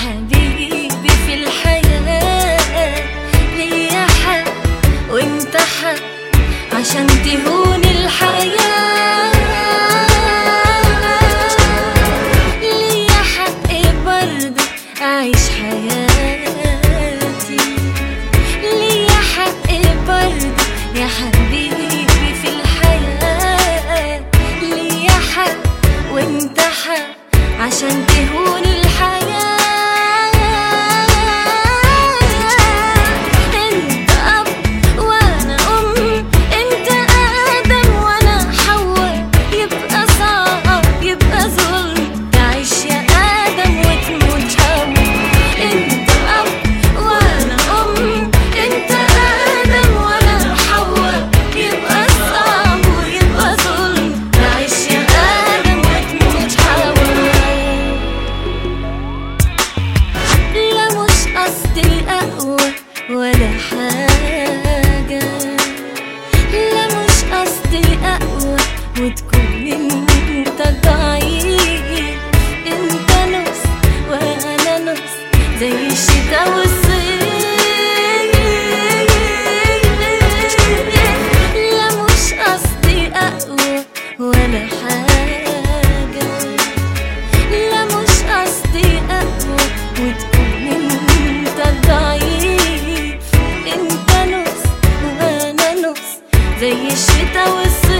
حبيبي في الحياة ليا حق وانت حق عشان تهون الحياة. ليا حق برضه أعيش حياتي. ليا حق برضه يا حبيبي في الحياة. ليا حق وانت حق عشان Ze o wasa